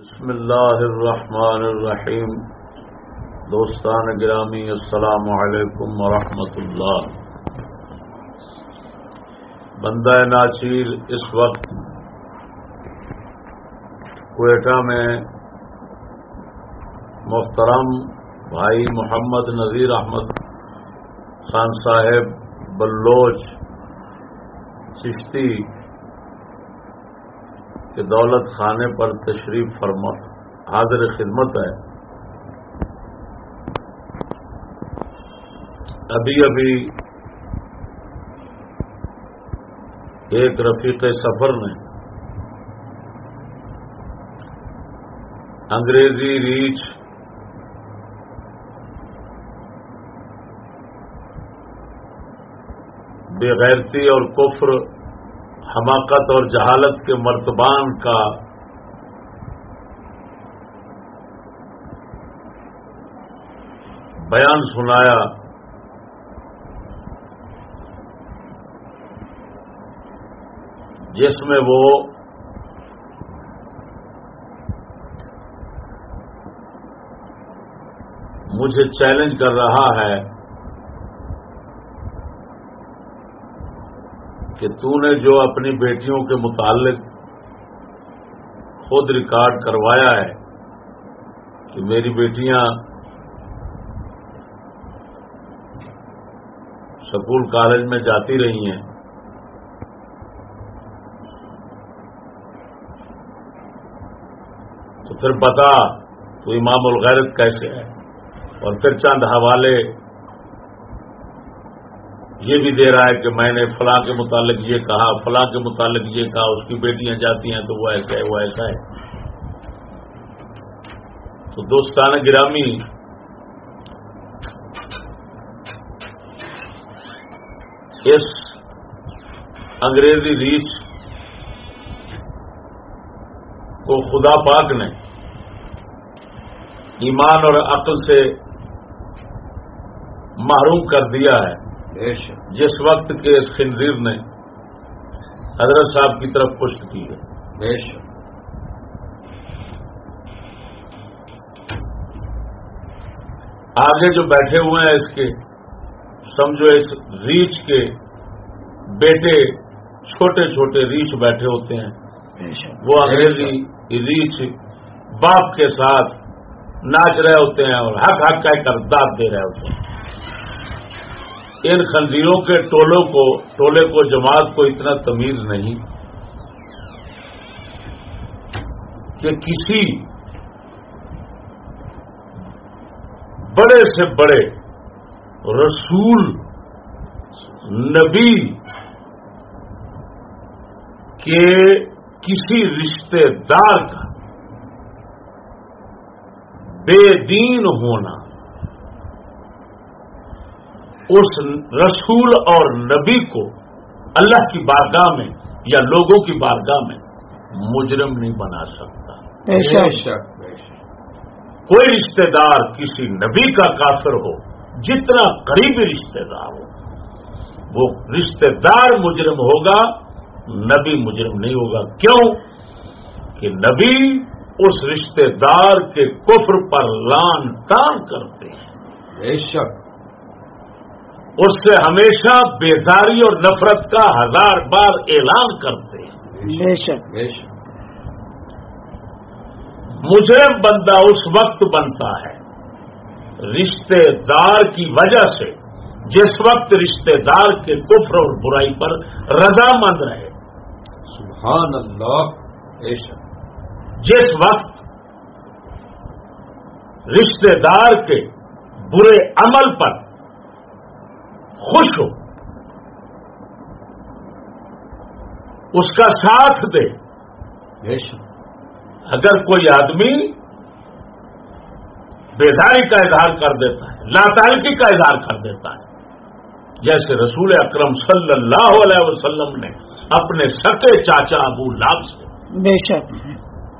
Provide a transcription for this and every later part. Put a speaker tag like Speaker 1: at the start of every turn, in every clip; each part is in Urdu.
Speaker 1: بسم اللہ الرحمن الرحیم۔ دوستان گرامی، السلام علیکم ورحمۃ اللہ۔ بندہ ناچیر اس وقت کوئٹہ میں محترم بھائی محمد نذیر احمد خان صاحب بلوچ چشتی کے دولت خانے پر تشریف فرما حاضر خدمت ہے۔ ابھی ابھی ایک رفیق سفر نے انگریزی ریچ بےغیرتی اور کفر حماقت اور جہالت کے مرتبان کا بیان سنایا۔ جس میں وہ مجھے چیلنج کر رہا ہے۔ کہ تو نے جو اپنی بیٹیوں کے متعلق خود ریکارڈ کروایا ہے کہ میری بیٹیاں سکول کالج میں جاتی رہی ہیں، تو پھر بتا تو امام الغیرت کیسے ہے؟ اور پھر چند حوالے یہ بھی دے رہا ہے کہ میں نے فلاں کے متعلق یہ کہا، فلاں کے متعلق یہ کہا، اس کی بیٹیاں جاتی ہیں تو وہ ایسا ہے، وہ ایسا ہے۔ تو دوستان گرامی، اس انگریزی ریچ کو خدا پاک نے ایمان اور عقل سے محروم کر دیا ہے۔ جس وقت کے اس خنزیر نے حضرت صاحب کی طرف پشت کی ہے آگے جو بیٹھے ہوئے ہیں اس کے سمجھو اس ریچھ کے بیٹے چھوٹے چھوٹے ریچھ بیٹھے ہوتے ہیں۔ وہ انگریزی ریچھ باپ کے ساتھ ناچ رہے ہوتے ہیں اور حق حق کہہ کر داد دے رہے ہوتے ہیں۔ ان خنزیروں کے ٹولوں کو، ٹولے کو، جماعت کو اتنا تمیز نہیں کہ کسی بڑے سے بڑے رسول، نبی کے کسی رشتے دار کا بے دین ہونا اس رسول اور نبی کو اللہ کی بارگاہ میں یا لوگوں کی بارگاہ میں مجرم نہیں بنا سکتا۔ کوئی رشتہ دار کسی نبی کا کافر ہو جتنا قریبی رشتہ دار ہو وہ رشتہ دار مجرم ہوگا نبی مجرم نہیں ہوگا۔ کیوں؟ کہ نبی اس رشتہ دار کے کفر پر لان تان کرتے ہیں۔ بے شک۔ اس سے ہمیشہ بیزاری اور نفرت کا ہزار بار اعلان کرتے ہیں۔ مجھے بندہ اس وقت بنتا ہے رشتے دار کی وجہ سے جس وقت رشتے دار کے کفر اور برائی پر رضامند رہے۔
Speaker 2: سبحان اللہ۔
Speaker 1: جس وقت رشتے دار کے برے عمل پر خوش ہو۔ اس کا ساتھ دے۔ اگر کوئی آدمی بیداری کا اظہار کر دیتا ہے لاتعلقی کا اظہار کر دیتا ہے جیسے رسول اکرم صلی اللہ علیہ وسلم نے اپنے سکے چاچا ابو لاب سے
Speaker 2: بے شک۔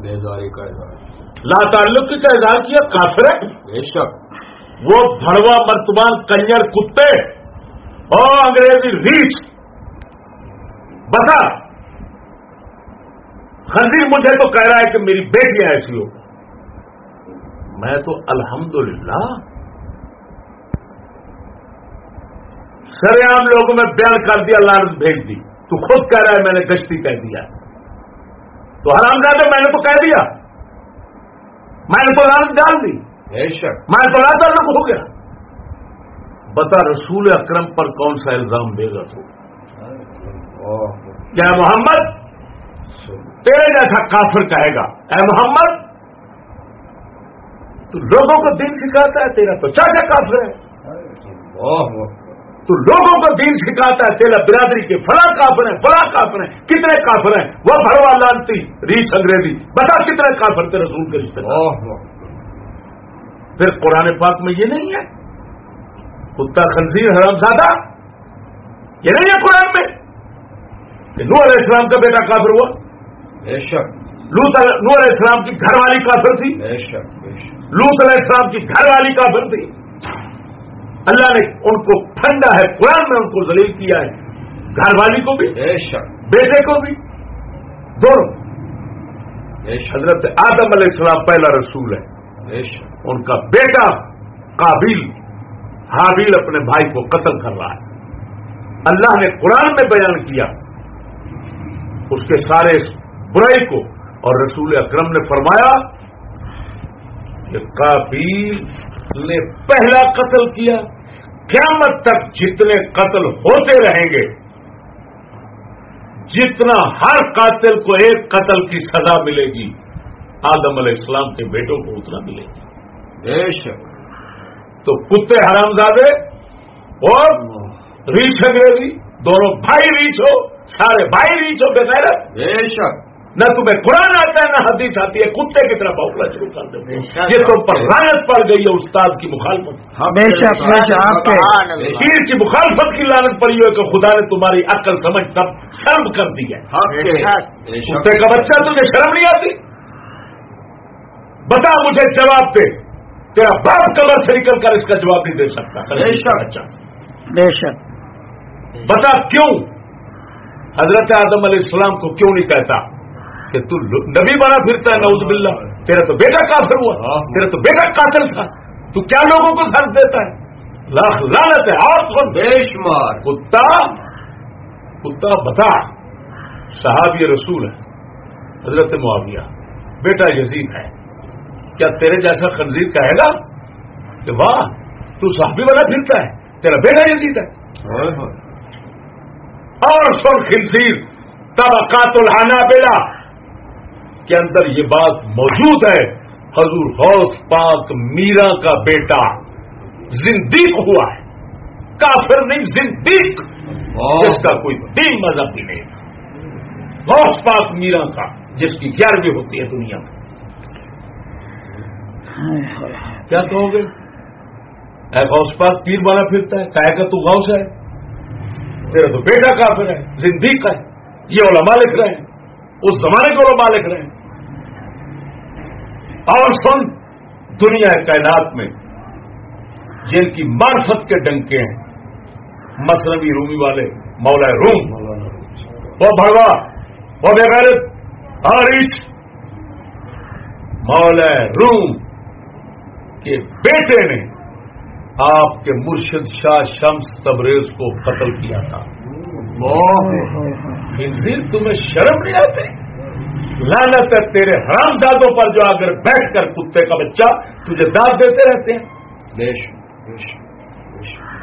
Speaker 2: بیداری کا
Speaker 1: اظہار۔ لا تعلقی کا اظہار کیا کافر ہے؟
Speaker 2: بے شک۔
Speaker 1: وہ بھڑوا مرتبان کنجر کتے اور انگریزی ریچ بتا خنزیر مجھے تو کہہ رہا ہے کہ میری بیٹیاں ایسی ہو۔ میں تو الحمدللہ سر عام لوگوں میں بیان کر دیا لانت بھیج دی۔ تو خود کہہ رہا ہے میں نے گشتی کہہ دیا۔ تو حرام زیادہ میں نے تو کہہ دیا۔ میں نے تو لانت ڈال دی۔ میں تو تعلق ہو گیا۔ بتا رسول اکرم پر کون سا الزام دے گا تو؟ کیا محمد؟ تیرے جیسا کافر کہے گا، اے محمد، تو لوگوں کو دین سکھاتا ہے تیرا تو چاچا کافر ہے۔ تو لوگوں کو دین سکھاتا ہے تیرا برادری کے فلاں کافر ہیں فلاں کافر ہیں، کتنے کافر ہیں؟ وہ بھروا لانتی، ریچھ انگریزی، بتا کتنے کافر تھے رسول کے رشتے پھر قرآن پاک میں یہ نہیں ہے؟ کتا خنزیر حرام زادہ؟ یہ نہیں ہے قرآن میں نور علیہ السلام کا بیٹا کافر ہوا؟ لوت نور علیہ السلام کی گھر والی کافر تھی؟ لوت علیہ السلام کی گھر والی کافر تھی۔ اللہ نے ان کو ٹھنڈا ہے قرآن میں ان کو ذلیل کیا ہے۔ گھر والی کو بھی بیٹے کو بھی۔ دونوں۔ حضرت آدم علیہ السلام پہلا رسول ہے۔ ان کا بیٹا قابل حابیل اپنے بھائی کو قتل کر رہا ہے۔ اللہ نے قرآن میں بیان کیا۔ اس کے سارے برائی کو اور رسول اکرم نے فرمایا کہ قابیل نے پہلا قتل کیا۔ قیامت تک جتنے قتل ہوتے رہیں گے، جتنا ہر قاتل کو ایک قتل کی سزا ملے گی، آدم علیہ السلام کے بیٹوں کو اتنا ملے گی۔ تو کتے حرام زادے اور ریچھ انگریزی دونوں بھائی ریچھ ہو سارے بھائی ریچ ہو بے شک۔ نہ تمہیں قرآن آتا ہے نہ حدیث آتی ہے کتے کی طرح بہت شروع کر دیں یہ تم پر لانت پڑ گئی ہے استاد کی مخالفت۔ پیر کی مخالفت کی لانت پڑی ہے کہ خدا نے تمہاری عقل سمجھ سب شرم کر دی ہے۔ کتے کا بچہ تجھے شرم نہیں آتی؟ بتا مجھے جواب دے۔ تیرا باپ کمر سے نکل کر اس کا جواب نہیں دے سکتا۔ بے شک۔ بتا کیوں حضرت آدم علیہ السلام کو کیوں نہیں کہتا کہ تو نبی بنا پھرتا ہے نوز باللہ۔ تیرا تو بیٹا کافر ہوا۔ ہاں۔ تیرا تو بیٹا قاتل تھا۔ تو کیا لوگوں کو درد دیتا ہے؟ لاکھ لالت ہے اور بے شمار۔ کتا۔ کتا بتا۔ صحابی رسول ہے حضرت معاویہ۔ بیٹا یزید ہے۔ کیا تیرے جیسا خنزیر کہے گا کہ واہ تو صحابی بنا پھرتا ہے تیرا بیٹا یزید ہے۔ اور سن خنزیر طبقات الحانہ بیلا کے اندر یہ بات موجود ہے حضور غوث پاک میرا کا بیٹا زندیق ہوا ہے۔ کافر نہیں زندیق۔ جس کا کوئی دین مذہب بھی نہیں۔ غوث پاک میرا کا جس کی گیارہویں ہوتی ہے دنیا میں۔ کیا کہو گے؟ اے غوث پاک تیر والا پھرتا ہے، کہے گا تو غوث ہے۔ تیرا تو بیٹا کافر ہے زندگی کا ہے، یہ علماء لکھ رہے ہیں، اس زمانے کے علماء لکھ رہے ہیں۔ اور سن، دنیا کائنات میں جن کی معرفت کے ڈنکے ہیں۔ مسلمی رومی والے، مولا روم۔ وہ بھڑوا، وہ بغیر ہارش مولا روم۔ کے بیٹے نے آپ کے مرشد شاہ شمس تبریز کو قتل کیا تھا۔ تمہیں شرم نہیں آتی؟ لانت ہے تیرے حرام دادوں پر جو اگر بیٹھ کر کتے کا بچہ تجھے داد دیتے رہتے ہیں۔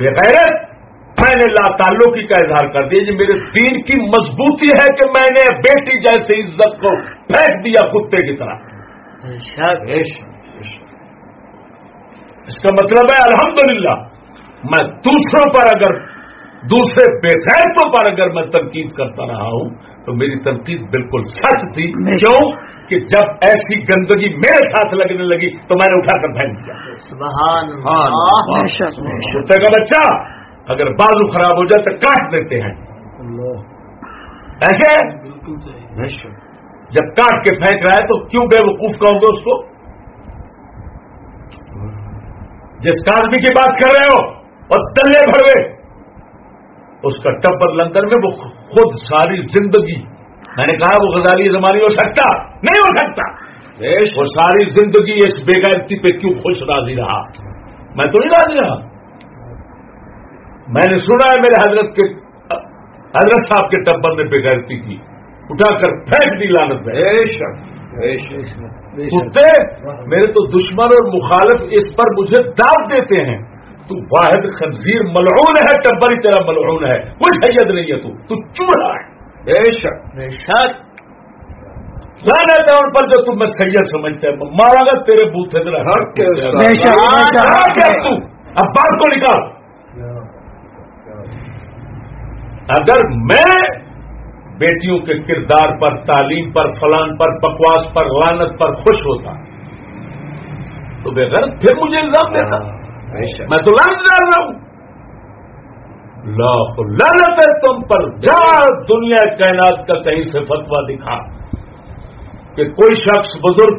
Speaker 1: بغیر میں نے لا تعلقی کا اظہار کر دیا۔ جی میرے دین کی مضبوطی ہے کہ میں نے بیٹی جیسے عزت کو پھینک دیا کتے کی طرح۔ اس کا مطلب ہے الحمدللہ میں دوسروں پر اگر دوسرے بےخیروں پر اگر میں تنقید کرتا رہا ہوں تو میری تنقید بالکل سچ تھی۔ کیوں؟ کہ جب ایسی گندگی میرے ساتھ لگنے لگی تو میں نے اٹھا کر پھینک دیا۔ کتے کا بچہ اگر بازو خراب ہو جائے تو کاٹ دیتے ہیں۔ ایسے؟ جب کاٹ کے پھینک رہا ہے تو کیوں بے وقوف کہوں گے اس کو؟ جس آدمی کی بات کر رہے ہو، اور تلے بھروے اس کا ٹبر لندن میں وہ خود ساری زندگی، میں نے کہا وہ غزالی زمانی ہو سکتا؟ نہیں ہو سکتا۔ وہ ساری زندگی اس بےغیرتی پہ کیوں خوش راضی رہا؟ میں تو نہیں راضی رہا۔ میں نے سنا ہے میرے حضرت کے، حضرت صاحب کے ٹبر نے بےغیرتی کی، اٹھا کر پھینک دی لانت میں۔ کتے میرے تو دشمن اور مخالف اس پر مجھے دعوت دیتے ہیں۔ تو واحد خنزیر ملعون ہے ٹبر ہی تیرا ملعون ہے۔ کوئی حید نہیں ہے تو تو چوڑا ہے۔ بے شک۔ بے شک۔ ان پر جو تم میں سید سمجھتا ہے مارا گا تیرے بوتھ اب بات کو نکال۔ اگر میں بیٹیوں کے کردار پر تعلیم پر فلان پر بکواس پر لانت پر خوش ہوتا۔ تو بغیر پھر مجھے الزام دیتا۔ میں تو لانت ڈال رہا ہوں۔ لاکھ لانت ہے تم پر۔ جا دنیا کائنات کا کہیں سے فتوا دکھا۔ کہ کوئی شخص بزرگ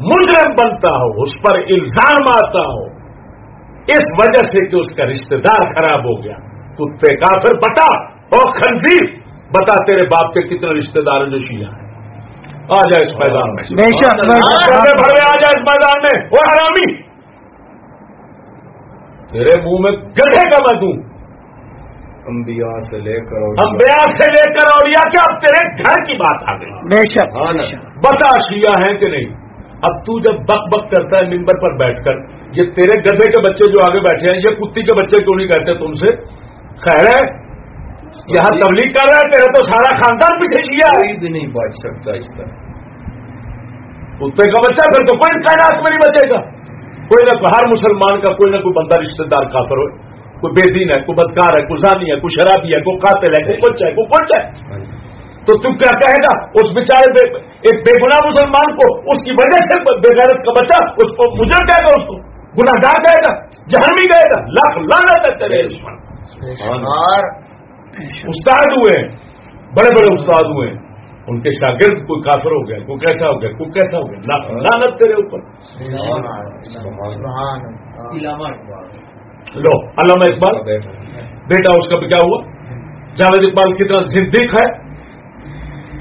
Speaker 1: مجرم بنتا ہو اس پر الزام آتا ہو۔ اس وجہ سے کہ اس کا رشتہ دار خراب ہو گیا۔ کتے کا پھر بتا اور خنزیر بتا تیرے باپ کے کتنے رشتہ دار جو شیعہ ہیں۔ آ جائے اس میدان میں۔ آ جائے اس میدان میں۔ وہ حرامی۔ تیرے منہ میں گڑھے کا میں دوں۔
Speaker 2: انبیاء سے لے کر
Speaker 1: انبیاء سے لے کر اور یا کیا اب تیرے گھر کی بات آ گئی۔
Speaker 3: بے شک
Speaker 1: بتا شیعہ ہیں کہ نہیں؟ اب تو جب بک بک کرتا ہے ممبر پر بیٹھ کر یہ تیرے گدھے کے بچے جو آگے بیٹھے ہیں یہ کتی کے بچے کیوں نہیں کہتے تم سے؟ خیر ہے یہاں تبلیغ کر رہا ہے تیرا تو سارا خاندان پیچھے کیا
Speaker 2: بھی نہیں بچ سکتا اس طرح۔
Speaker 1: کتے کا بچہ پھر تو کوئی کائنات میں نہیں بچے گا۔ کوئی نہ ہر مسلمان کا کوئی نہ کوئی بندہ رشتے دار کافر ہو کوئی بے دین ہے کوئی بدکار ہے کوئی زانی ہے کوئی شرابی ہے کوئی قاتل ہے کوئی کچھ ہے کوئی کچھ ہے۔ تو تم کیا کہے گا؟ اس بیچارے ایک بے گنا مسلمان کو اس کی وجہ سے بے غیرت کا بچہ اس کو مجھے کہے گا اس کو۔ گناگار کہے گا جہنمی کہے گا۔ لاکھ لانا تیرے۔ استاد ہوئے بڑے بڑے استاد ہوئے۔ ان کے شاگرد کوئی کافر ہو گیا کوئی کیسا ہو گیا کوئی کیسا ہو گیا؟ لانت تیرے اوپر۔ لو علامہ اقبال۔ بیٹا اس کا بھی کیا ہوا؟ جاوید اقبال کتنا زندیق ہے۔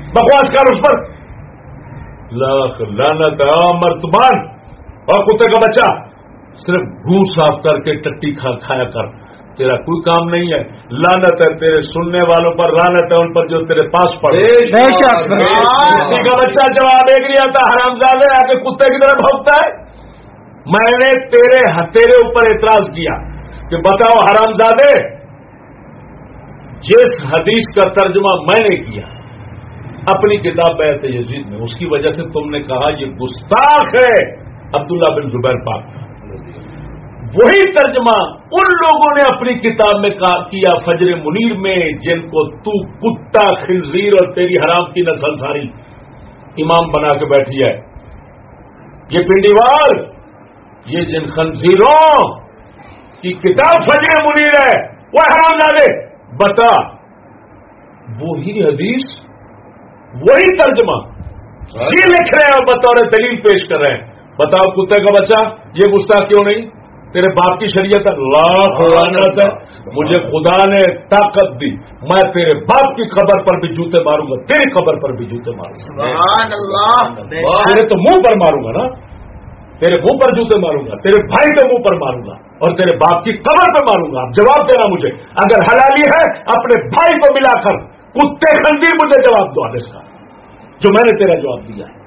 Speaker 1: بکواس کر اس پر۔ لاکھ لانت مرتبان اور کتے کا بچہ۔ صرف گو صاف کر کے ٹٹی کھا کھایا کر۔ تیرا کوئی کام نہیں ہے۔ لانت ہے تیرے سننے والوں پر لانت ہے ان پر جو تیرے پاس پڑے۔ کا بچہ جواب ایک نہیں آتا حرام زادے آ کے کتے کی طرف بھوکتا ہے۔ میں نے تیرے تیرے اوپر اعتراض کیا کہ بتاؤ حرام زادے جس حدیث کا ترجمہ میں نے کیا اپنی کتاب بیت یزید میں اس کی وجہ سے تم نے کہا یہ گستاخ ہے عبداللہ بن زبیر پاک کا۔ وہی ترجمہ ان لوگوں نے اپنی کتاب میں کیا فجر منیر میں جن کو تو کتا خنزیر اور تیری حرام کی نسل ساری امام بنا کے بیٹھی ہے۔ یہ پنڈیوار یہ جن خنزیروں کی کتاب فجر منیر ہے وہ حرام ڈالے بتا وہی حدیث وہی ترجمہ۔ یہ لکھ رہے ہیں بطور دلیل پیش کر رہے ہیں۔ بتاؤ کتے کا بچہ یہ گستاخ کیوں نہیں؟ تیرے باپ کی شریعت لاکھ لانت ہے مجھے خدا نے طاقت دی۔ میں تیرے باپ کی خبر پر بھی جوتے ماروں گا۔ تیری خبر پر بھی جوتے ماروں گا۔ تیرے تو منہ پر ماروں گا نا۔ تیرے منہ پر جوتے ماروں گا۔ تیرے بھائی کے منہ پر ماروں گا۔ اور تیرے باپ کی قبر پہ ماروں گا۔ جواب دینا مجھے۔ اگر حلالی ہے اپنے بھائی کو ملا کر کتے خندیر مجھے جواب دو اس کا جو میں نے تیرا جواب دیا ہے۔